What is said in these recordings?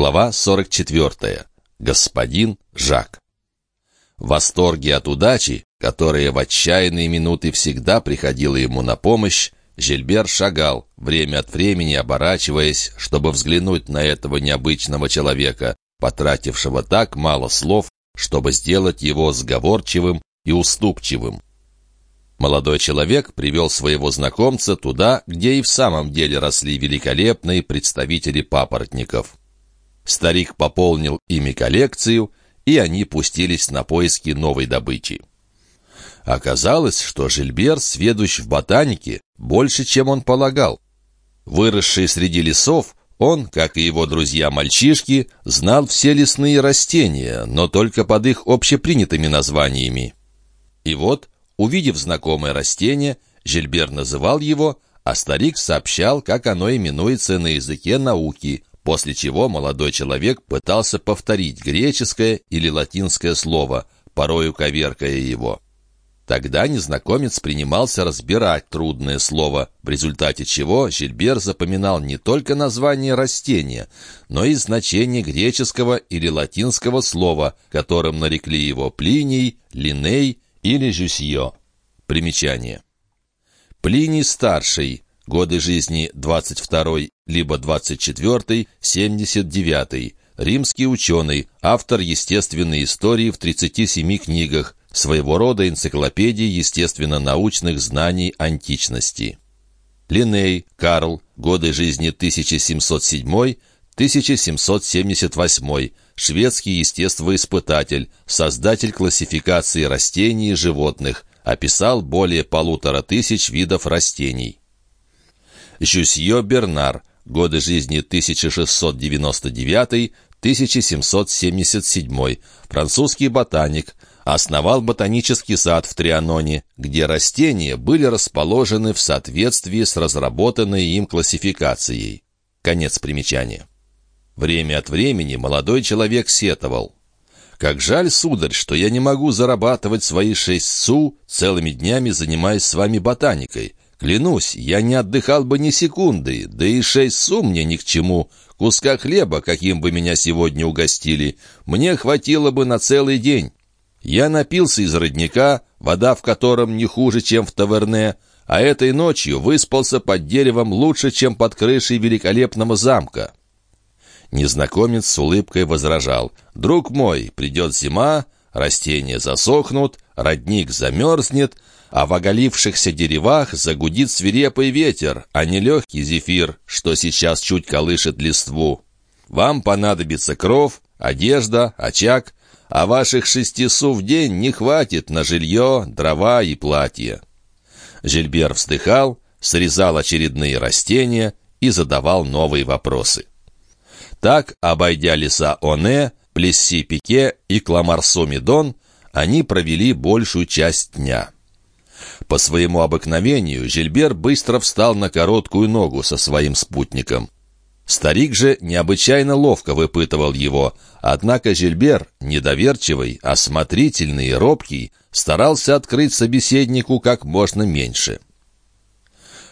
Глава 44. Господин Жак. В восторге от удачи, которая в отчаянные минуты всегда приходила ему на помощь, Жильбер шагал, время от времени оборачиваясь, чтобы взглянуть на этого необычного человека, потратившего так мало слов, чтобы сделать его сговорчивым и уступчивым. Молодой человек привел своего знакомца туда, где и в самом деле росли великолепные представители папоротников. Старик пополнил ими коллекцию, и они пустились на поиски новой добычи. Оказалось, что Жильбер сведущ в ботанике больше, чем он полагал. Выросший среди лесов, он, как и его друзья-мальчишки, знал все лесные растения, но только под их общепринятыми названиями. И вот, увидев знакомое растение, Жильбер называл его, а старик сообщал, как оно именуется на языке науки, после чего молодой человек пытался повторить греческое или латинское слово, порою коверкая его. Тогда незнакомец принимался разбирать трудное слово, в результате чего Жильбер запоминал не только название растения, но и значение греческого или латинского слова, которым нарекли его Плиний, Линей или Жюсье. Примечание. Плиний старший, годы жизни 22 либо 24 79 римский ученый, автор естественной истории в 37 книгах, своего рода энциклопедии естественно-научных знаний античности. Линей, Карл, годы жизни 1707-1778, шведский естествоиспытатель, создатель классификации растений и животных, описал более полутора тысяч видов растений. Жюсье Бернар, годы жизни 1699-1777, французский ботаник, основал ботанический сад в Трианоне, где растения были расположены в соответствии с разработанной им классификацией. Конец примечания. Время от времени молодой человек сетовал. «Как жаль, сударь, что я не могу зарабатывать свои шесть су, целыми днями занимаясь с вами ботаникой. Клянусь, я не отдыхал бы ни секунды, да и шесть су мне ни к чему. Куска хлеба, каким бы меня сегодня угостили, мне хватило бы на целый день». Я напился из родника, вода в котором не хуже, чем в таверне, а этой ночью выспался под деревом лучше, чем под крышей великолепного замка. Незнакомец с улыбкой возражал. «Друг мой, придет зима, растения засохнут, родник замерзнет, а в оголившихся деревах загудит свирепый ветер, а не легкий зефир, что сейчас чуть колышет листву. Вам понадобится кров, одежда, очаг, а ваших шести су в день не хватит на жилье, дрова и платье». Жильбер вздыхал, срезал очередные растения и задавал новые вопросы. Так, обойдя леса Оне, Плесси-Пике и Кламарсо-Медон, они провели большую часть дня. По своему обыкновению Жильбер быстро встал на короткую ногу со своим спутником. Старик же необычайно ловко выпытывал его, однако Жильбер, недоверчивый, осмотрительный и робкий, старался открыть собеседнику как можно меньше.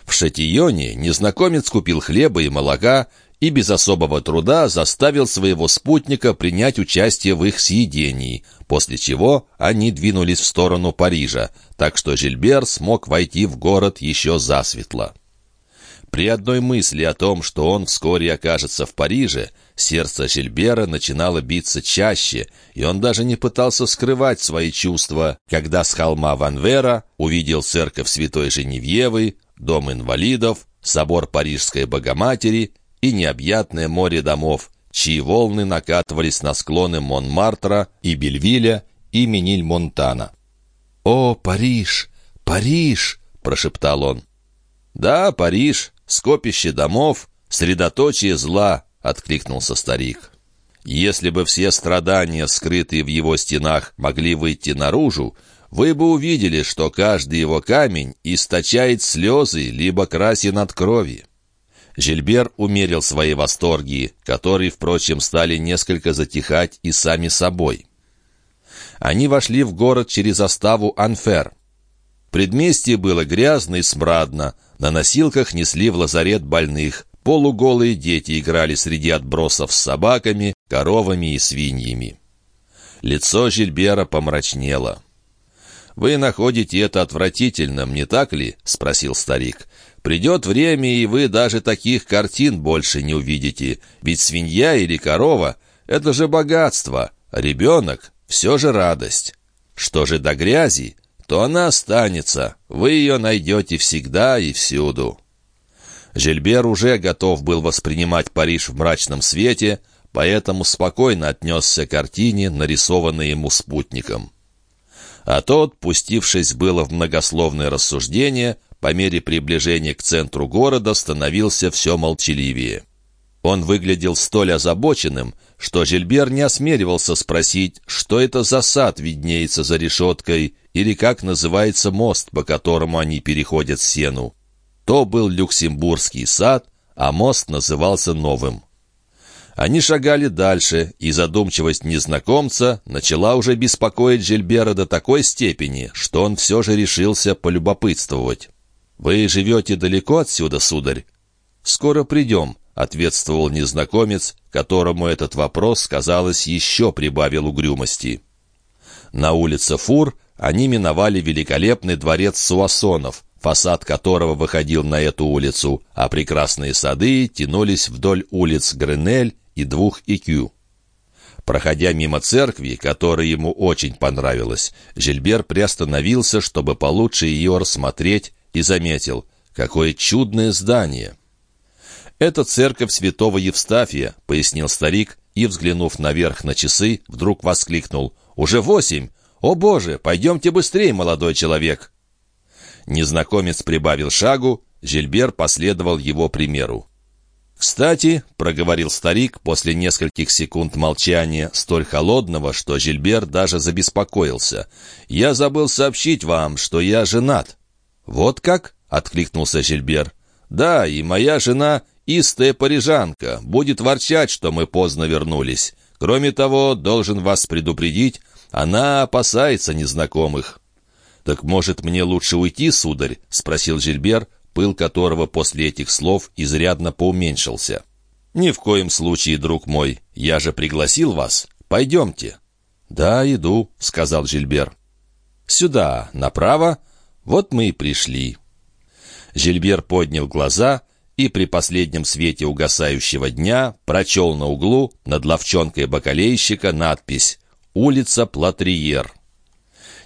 В Шатионе незнакомец купил хлеба и молока и без особого труда заставил своего спутника принять участие в их съедении, после чего они двинулись в сторону Парижа, так что Жильбер смог войти в город еще засветло. При одной мысли о том, что он вскоре окажется в Париже, сердце Жильбера начинало биться чаще, и он даже не пытался скрывать свои чувства, когда с холма Ванвера увидел церковь Святой Женевьевы, дом инвалидов, собор Парижской Богоматери и необъятное море домов, чьи волны накатывались на склоны Монмартра и Бельвиля и Мениль-Монтана. «О, Париж! Париж!» — прошептал он. «Да, Париж, скопище домов, средоточие зла», — откликнулся старик. «Если бы все страдания, скрытые в его стенах, могли выйти наружу, вы бы увидели, что каждый его камень источает слезы, либо красен от крови». Жильбер умерил свои восторги, которые, впрочем, стали несколько затихать и сами собой. Они вошли в город через заставу Анфер. Предместье было грязно и смрадно, на носилках несли в лазарет больных, Полуголые дети играли среди отбросов с собаками, коровами и свиньями. Лицо Жильбера помрачнело. «Вы находите это отвратительным, не так ли?» — спросил старик. «Придет время, и вы даже таких картин больше не увидите. Ведь свинья или корова — это же богатство, а ребенок — все же радость. Что же до грязи, то она останется. Вы ее найдете всегда и всюду». Жильбер уже готов был воспринимать Париж в мрачном свете, поэтому спокойно отнесся к картине, нарисованной ему спутником. А тот, пустившись было в многословное рассуждение, по мере приближения к центру города становился все молчаливее. Он выглядел столь озабоченным, что Жильбер не осмеливался спросить, что это за сад виднеется за решеткой или как называется мост, по которому они переходят сену. То был Люксембургский сад, а мост назывался Новым. Они шагали дальше, и задумчивость незнакомца начала уже беспокоить Жильбера до такой степени, что он все же решился полюбопытствовать. «Вы живете далеко отсюда, сударь?» «Скоро придем», — ответствовал незнакомец, которому этот вопрос, казалось, еще прибавил угрюмости. На улице Фур они миновали великолепный дворец Суассонов, фасад которого выходил на эту улицу, а прекрасные сады тянулись вдоль улиц Гренель и двух Икю. Проходя мимо церкви, которая ему очень понравилась, Жильбер приостановился, чтобы получше ее рассмотреть, и заметил, какое чудное здание. «Это церковь святого Евстафия», — пояснил старик, и, взглянув наверх на часы, вдруг воскликнул. «Уже восемь! О, Боже, пойдемте быстрее, молодой человек!» Незнакомец прибавил шагу, Жильбер последовал его примеру. «Кстати», — проговорил старик после нескольких секунд молчания, столь холодного, что Жильбер даже забеспокоился, «я забыл сообщить вам, что я женат». «Вот как?» — откликнулся Жильбер. «Да, и моя жена, истая парижанка, будет ворчать, что мы поздно вернулись. Кроме того, должен вас предупредить, она опасается незнакомых». «Так, может, мне лучше уйти, сударь?» — спросил Жильбер, пыл которого после этих слов изрядно поуменьшился. «Ни в коем случае, друг мой, я же пригласил вас. Пойдемте». «Да, иду», — сказал Жильбер. «Сюда, направо. Вот мы и пришли». Жильбер поднял глаза и при последнем свете угасающего дня прочел на углу над ловчонкой бакалейщика надпись «Улица Платриер».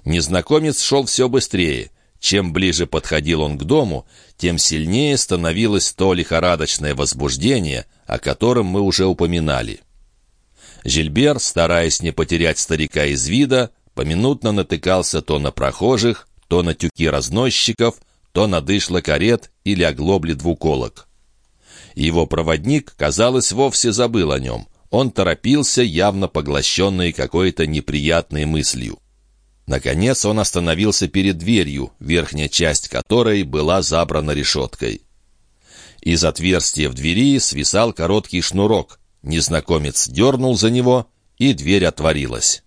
Незнакомец шел все быстрее. Чем ближе подходил он к дому, тем сильнее становилось то лихорадочное возбуждение, о котором мы уже упоминали. Жильбер, стараясь не потерять старика из вида, поминутно натыкался то на прохожих, то на тюки разносчиков, то на дышло карет или оглобли двуколок. Его проводник, казалось, вовсе забыл о нем. Он торопился, явно поглощенный какой-то неприятной мыслью. Наконец он остановился перед дверью, верхняя часть которой была забрана решеткой. Из отверстия в двери свисал короткий шнурок. Незнакомец дернул за него, и дверь отворилась.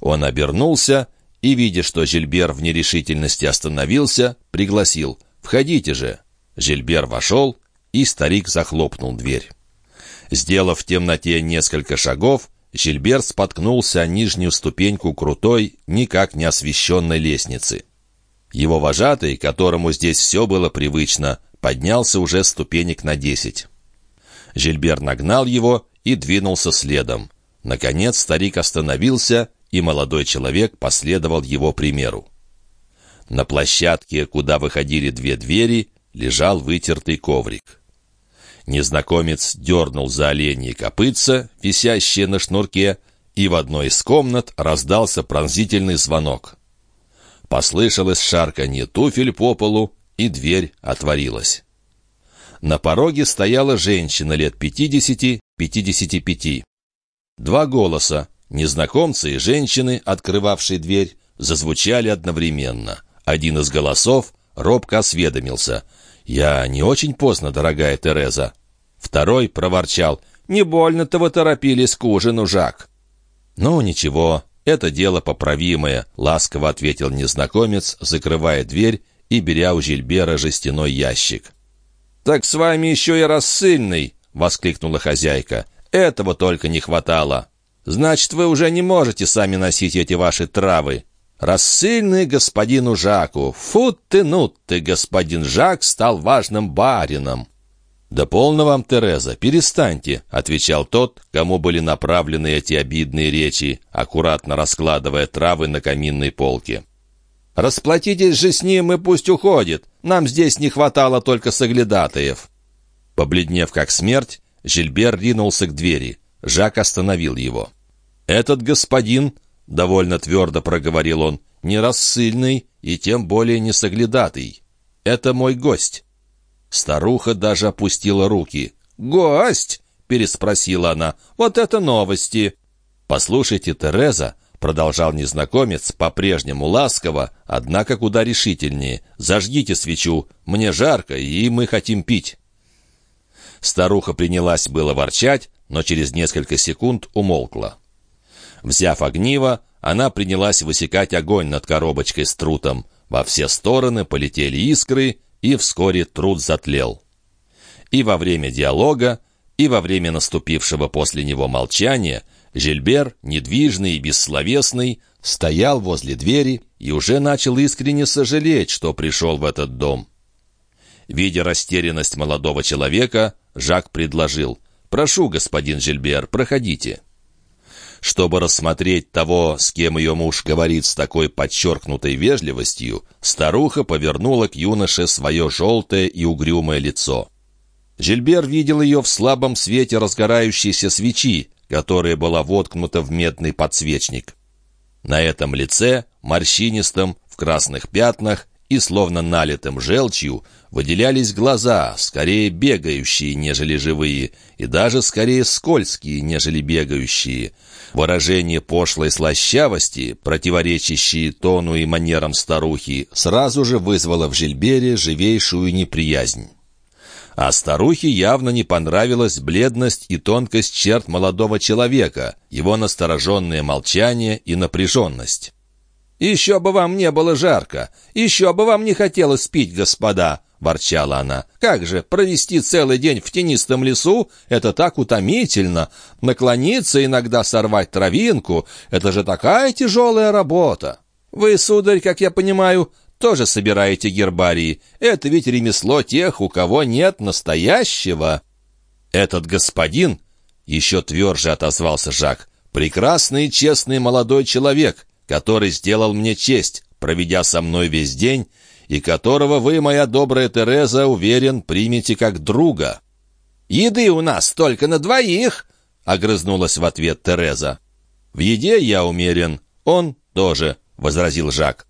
Он обернулся и, видя, что Жильбер в нерешительности остановился, пригласил «Входите же». Жильбер вошел, и старик захлопнул дверь. Сделав в темноте несколько шагов, Жильбер споткнулся о нижнюю ступеньку крутой, никак не освещенной лестницы. Его вожатый, которому здесь все было привычно, поднялся уже ступенек на десять. Жильбер нагнал его и двинулся следом. Наконец старик остановился, и молодой человек последовал его примеру. На площадке, куда выходили две двери, лежал вытертый коврик. Незнакомец дернул за оленьи копытца, висящие на шнурке, и в одной из комнат раздался пронзительный звонок. Послышалось шарканье туфель по полу, и дверь отворилась. На пороге стояла женщина лет пятидесяти-пятидесяти пяти. Два голоса, незнакомцы и женщины, открывавшие дверь, зазвучали одновременно. Один из голосов робко осведомился. «Я не очень поздно, дорогая Тереза». Второй проворчал. «Не больно-то вы торопились к ужину, Жак». «Ну, ничего, это дело поправимое», — ласково ответил незнакомец, закрывая дверь и беря у Жильбера жестяной ящик. «Так с вами еще и рассыльный!» — воскликнула хозяйка. «Этого только не хватало. Значит, вы уже не можете сами носить эти ваши травы. Рассыльный господину Жаку. Фу ты, ну ты, господин Жак стал важным барином». «Да полно вам, Тереза, перестаньте», — отвечал тот, кому были направлены эти обидные речи, аккуратно раскладывая травы на каминной полке. «Расплатитесь же с ним и пусть уходит. Нам здесь не хватало только соглядатаев». Побледнев как смерть, Жильбер ринулся к двери. Жак остановил его. «Этот господин, — довольно твердо проговорил он, — не рассыльный и тем более не соглядатый. Это мой гость». Старуха даже опустила руки. «Гость?» — переспросила она. «Вот это новости!» «Послушайте, Тереза», — продолжал незнакомец, по-прежнему ласково, однако куда решительнее. «Зажгите свечу, мне жарко, и мы хотим пить». Старуха принялась было ворчать, но через несколько секунд умолкла. Взяв огниво, она принялась высекать огонь над коробочкой с трутом. Во все стороны полетели искры, и вскоре труд затлел. И во время диалога, и во время наступившего после него молчания — Жильбер, недвижный и бессловесный, стоял возле двери и уже начал искренне сожалеть, что пришел в этот дом. Видя растерянность молодого человека, Жак предложил «Прошу, господин Жильбер, проходите». Чтобы рассмотреть того, с кем ее муж говорит с такой подчеркнутой вежливостью, старуха повернула к юноше свое желтое и угрюмое лицо. Жильбер видел ее в слабом свете разгорающейся свечи, которая была воткнута в медный подсвечник. На этом лице, морщинистом, в красных пятнах и словно налитым желчью, выделялись глаза, скорее бегающие, нежели живые, и даже скорее скользкие, нежели бегающие. Выражение пошлой слащавости, противоречащие тону и манерам старухи, сразу же вызвало в Жильбере живейшую неприязнь. А старухе явно не понравилась бледность и тонкость черт молодого человека, его настороженное молчание и напряженность. «Еще бы вам не было жарко! Еще бы вам не хотелось спить, господа!» — ворчала она. «Как же, провести целый день в тенистом лесу — это так утомительно! Наклониться иногда сорвать травинку — это же такая тяжелая работа! Вы, сударь, как я понимаю, тоже собираете гербарии. Это ведь ремесло тех, у кого нет настоящего». «Этот господин», — еще тверже отозвался Жак, — «прекрасный и честный молодой человек, который сделал мне честь, проведя со мной весь день, и которого вы, моя добрая Тереза, уверен, примете как друга». «Еды у нас только на двоих», — огрызнулась в ответ Тереза. «В еде я умерен, он тоже», — возразил Жак.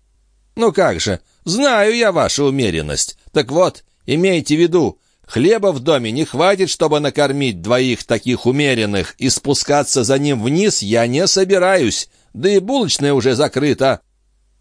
«Ну как же, знаю я вашу умеренность. Так вот, имейте в виду, хлеба в доме не хватит, чтобы накормить двоих таких умеренных, и спускаться за ним вниз я не собираюсь, да и булочная уже закрыта».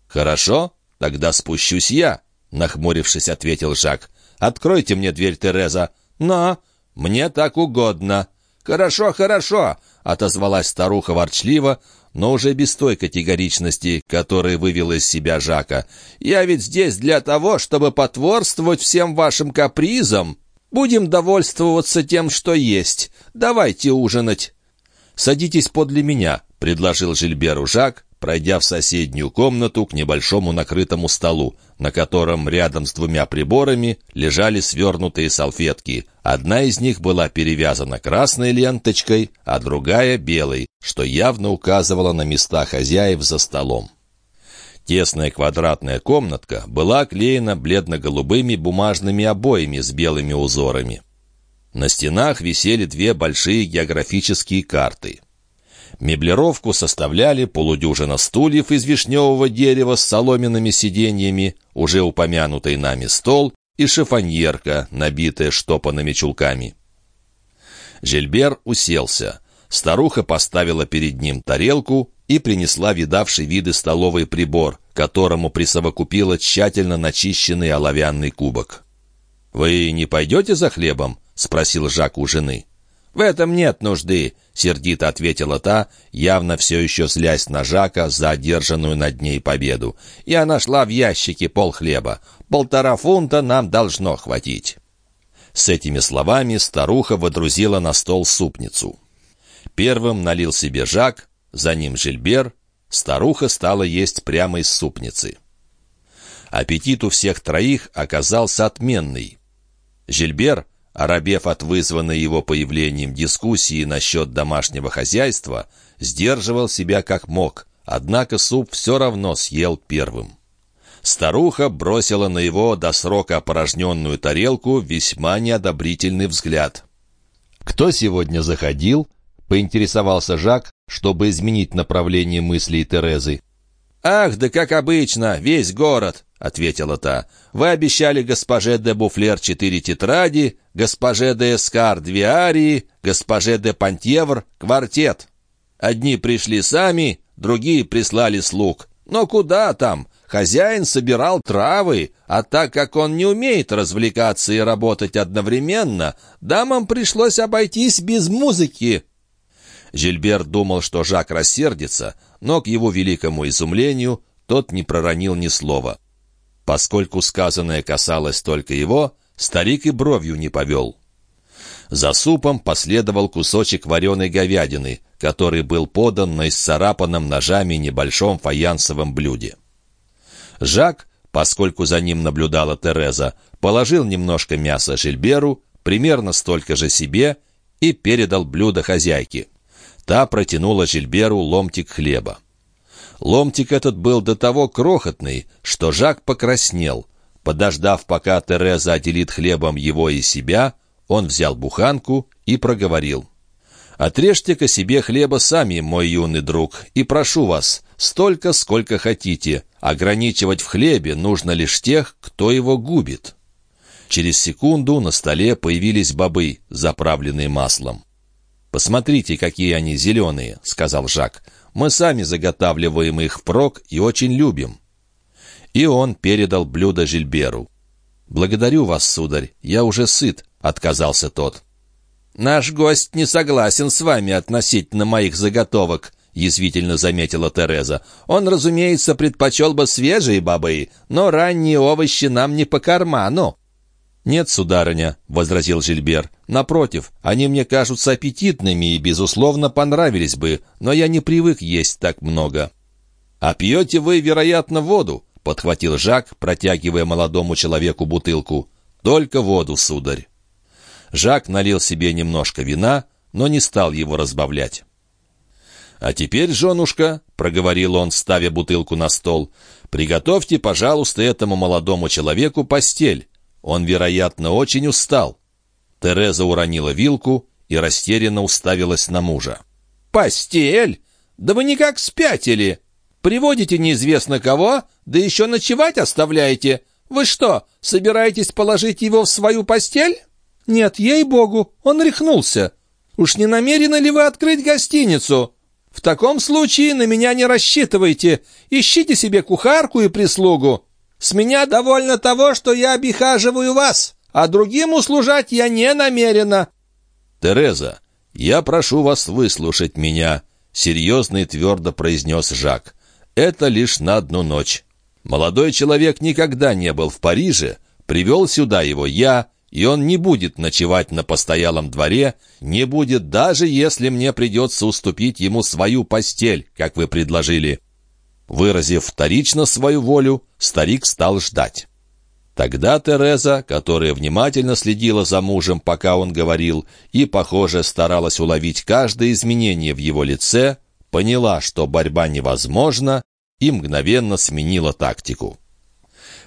«Хорошо, тогда спущусь я», — нахмурившись, ответил Жак. «Откройте мне дверь, Тереза». «Но мне так угодно». «Хорошо, хорошо», — отозвалась старуха ворчливо, но уже без той категоричности, которая вывела из себя Жака. «Я ведь здесь для того, чтобы потворствовать всем вашим капризам. Будем довольствоваться тем, что есть. Давайте ужинать». «Садитесь подле меня», — предложил Жильберу Жак, пройдя в соседнюю комнату к небольшому накрытому столу, на котором рядом с двумя приборами лежали свернутые салфетки. Одна из них была перевязана красной ленточкой, а другая — белой, что явно указывало на места хозяев за столом. Тесная квадратная комнатка была оклеена бледно-голубыми бумажными обоями с белыми узорами. На стенах висели две большие географические карты — Меблировку составляли полудюжина стульев из вишневого дерева с соломенными сиденьями, уже упомянутый нами стол и шифоньерка, набитая штопанными чулками. Жильбер уселся. Старуха поставила перед ним тарелку и принесла видавший виды столовый прибор, которому присовокупила тщательно начищенный оловянный кубок. «Вы не пойдете за хлебом?» — спросил Жак у жены. «В этом нет нужды», — сердито ответила та, явно все еще злясь на Жака за одержанную над ней победу. «Я нашла в ящике пол хлеба. Полтора фунта нам должно хватить». С этими словами старуха водрузила на стол супницу. Первым налил себе Жак, за ним Жильбер, старуха стала есть прямо из супницы. Аппетит у всех троих оказался отменный. Жильбер, оробев от вызванной его появлением дискуссии насчет домашнего хозяйства, сдерживал себя как мог, однако суп все равно съел первым. Старуха бросила на его до срока опорожненную тарелку весьма неодобрительный взгляд. «Кто сегодня заходил?» — поинтересовался Жак, чтобы изменить направление мыслей Терезы. «Ах, да как обычно, весь город!» — ответила та. «Вы обещали госпоже де Буфлер четыре тетради, госпоже де Эскар две арии, госпоже де Пантьевр квартет. Одни пришли сами, другие прислали слуг. Но куда там? Хозяин собирал травы, а так как он не умеет развлекаться и работать одновременно, дамам пришлось обойтись без музыки». Жильбер думал, что Жак рассердится, но, к его великому изумлению, тот не проронил ни слова. Поскольку сказанное касалось только его, старик и бровью не повел. За супом последовал кусочек вареной говядины, который был подан на исцарапанном ножами небольшом фаянсовом блюде. Жак, поскольку за ним наблюдала Тереза, положил немножко мяса Жильберу, примерно столько же себе, и передал блюдо хозяйке. Та протянула Жильберу ломтик хлеба. Ломтик этот был до того крохотный, что Жак покраснел. Подождав, пока Тереза отделит хлебом его и себя, он взял буханку и проговорил. «Отрежьте-ка себе хлеба сами, мой юный друг, и прошу вас, столько, сколько хотите. Ограничивать в хлебе нужно лишь тех, кто его губит». Через секунду на столе появились бобы, заправленные маслом. «Посмотрите, какие они зеленые», — сказал Жак. Мы сами заготавливаем их впрок и очень любим». И он передал блюдо Жильберу. «Благодарю вас, сударь, я уже сыт», — отказался тот. «Наш гость не согласен с вами относительно моих заготовок», — язвительно заметила Тереза. «Он, разумеется, предпочел бы свежие бобы, но ранние овощи нам не по карману». «Нет, сударыня», — возразил Жильбер. «Напротив, они мне кажутся аппетитными и, безусловно, понравились бы, но я не привык есть так много». «А пьете вы, вероятно, воду?» — подхватил Жак, протягивая молодому человеку бутылку. «Только воду, сударь». Жак налил себе немножко вина, но не стал его разбавлять. «А теперь, женушка», — проговорил он, ставя бутылку на стол, — «приготовьте, пожалуйста, этому молодому человеку постель. Он, вероятно, очень устал. Тереза уронила вилку и растерянно уставилась на мужа. «Постель? Да вы никак спятили! Приводите неизвестно кого, да еще ночевать оставляете. Вы что, собираетесь положить его в свою постель? Нет, ей-богу, он рехнулся. Уж не намерены ли вы открыть гостиницу? В таком случае на меня не рассчитывайте. Ищите себе кухарку и прислугу. С меня довольно того, что я обихаживаю вас, а другим услужать я не намерена». «Тереза, я прошу вас выслушать меня», — серьезно и твердо произнес Жак. «Это лишь на одну ночь. Молодой человек никогда не был в Париже, привел сюда его я, и он не будет ночевать на постоялом дворе, не будет даже если мне придется уступить ему свою постель, как вы предложили. Выразив вторично свою волю, старик стал ждать. Тогда Тереза, которая внимательно следила за мужем, пока он говорил, и, похоже, старалась уловить каждое изменение в его лице, поняла, что борьба невозможна, и мгновенно сменила тактику.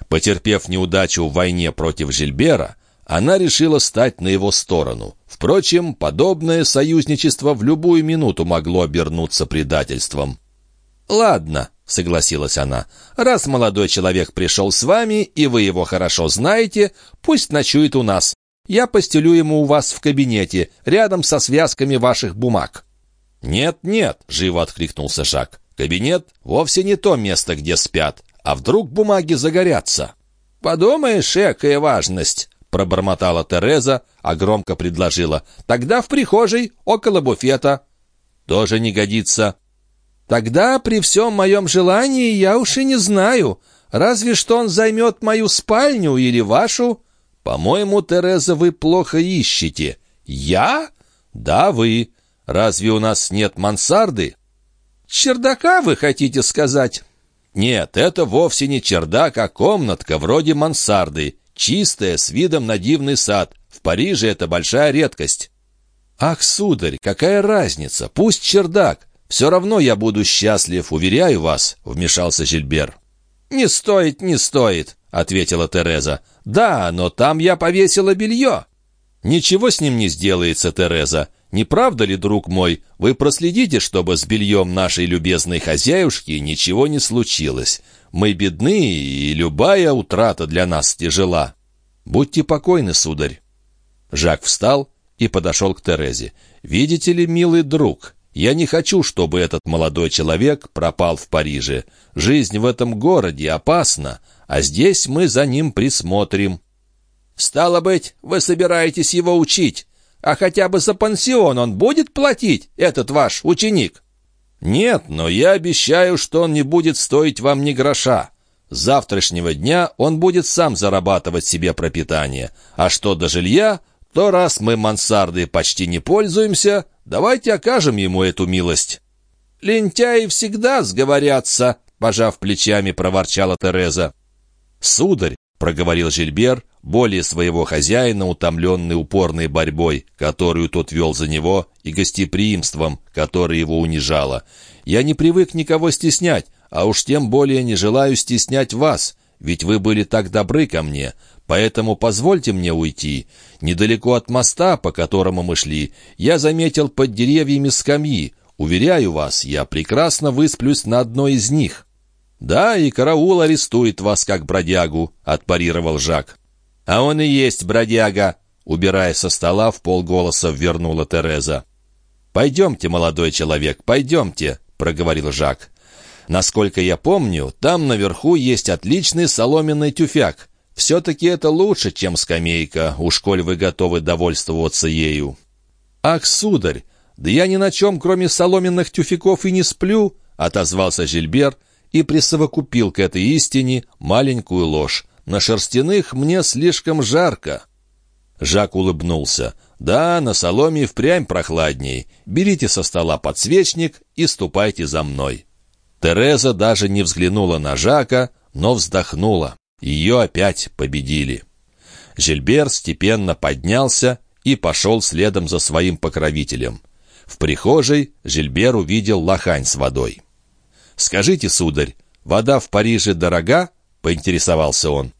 Потерпев неудачу в войне против Жильбера, она решила стать на его сторону. Впрочем, подобное союзничество в любую минуту могло обернуться предательством. «Ладно», — согласилась она. «Раз молодой человек пришел с вами, и вы его хорошо знаете, пусть ночует у нас. Я постелю ему у вас в кабинете, рядом со связками ваших бумаг». «Нет, нет», — живо откликнулся Жак. «Кабинет вовсе не то место, где спят. А вдруг бумаги загорятся?» «Подумаешь, экая важность», — пробормотала Тереза, а громко предложила. «Тогда в прихожей, около буфета». «Тоже не годится», Тогда при всем моем желании я уж и не знаю, разве что он займет мою спальню или вашу. «По-моему, Тереза, вы плохо ищете». «Я?» «Да, вы. Разве у нас нет мансарды?» «Чердака, вы хотите сказать?» «Нет, это вовсе не чердак, а комнатка, вроде мансарды, чистая, с видом на дивный сад. В Париже это большая редкость». «Ах, сударь, какая разница? Пусть чердак. Все равно я буду счастлив, уверяю вас», — вмешался Жильбер. «Не стоит, не стоит», — ответила Тереза. «Да, но там я повесила белье». «Ничего с ним не сделается, Тереза. Не правда ли, друг мой, вы проследите, чтобы с бельем нашей любезной хозяюшки ничего не случилось? Мы бедны, и любая утрата для нас тяжела. Будьте покойны, сударь». Жак встал и подошел к Терезе. «Видите ли, милый друг, я не хочу, чтобы этот молодой человек пропал в Париже. Жизнь в этом городе опасна, а здесь мы за ним присмотрим». «Стало быть, вы собираетесь его учить? А хотя бы за пансион он будет платить, этот ваш ученик?» «Нет, но я обещаю, что он не будет стоить вам ни гроша. С завтрашнего дня он будет сам зарабатывать себе пропитание. А что до жилья, то раз мы мансардой почти не пользуемся, давайте окажем ему эту милость». «Лентяи всегда сговорятся», — пожав плечами, проворчала Тереза. «Сударь», — проговорил Жильбер, более своего хозяина, утомленный упорной борьбой, которую тот вел за него, и гостеприимством, которое его унижало. «Я не привык никого стеснять, а уж тем более не желаю стеснять вас, ведь вы были так добры ко мне, поэтому позвольте мне уйти. Недалеко от моста, по которому мы шли, я заметил под деревьями скамьи. Уверяю вас, я прекрасно высплюсь на одной из них». «Да, и караул арестует вас как бродягу», — отпарировал Жак. «А он и есть бродяга!» Убирая со стола, в полголоса вернула Тереза. «Пойдемте, молодой человек, пойдемте», — проговорил Жак. «Насколько я помню, там наверху есть отличный соломенный тюфяк. Все-таки это лучше, чем скамейка, уж коль вы готовы довольствоваться ею». «Ах, сударь, да я ни на чем, кроме соломенных тюфяков, и не сплю», — отозвался Жильбер и присовокупил к этой истине маленькую ложь. На шерстяных мне слишком жарко». Жак улыбнулся. «Да, на соломе впрямь прохладней. Берите со стола подсвечник и ступайте за мной». Тереза даже не взглянула на Жака, но вздохнула. Ее опять победили. Жильбер степенно поднялся и пошел следом за своим покровителем. В прихожей Жильбер увидел лохань с водой. «Скажите, сударь, вода в Париже дорога?» — поинтересовался он.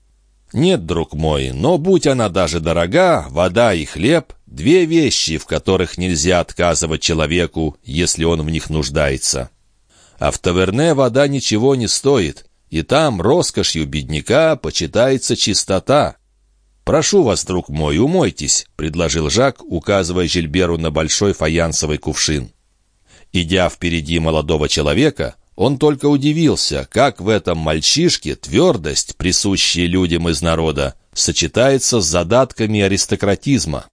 «Нет, друг мой, но будь она даже дорога, вода и хлеб — две вещи, в которых нельзя отказывать человеку, если он в них нуждается. А в таверне вода ничего не стоит, и там роскошью бедняка почитается чистота». «Прошу вас, друг мой, умойтесь», — предложил Жак, указывая Жильберу на большой фаянсовый кувшин. Идя впереди молодого человека, он только удивился, как в этом мальчишке твердость, присущая людям из народа, сочетается с задатками аристократизма.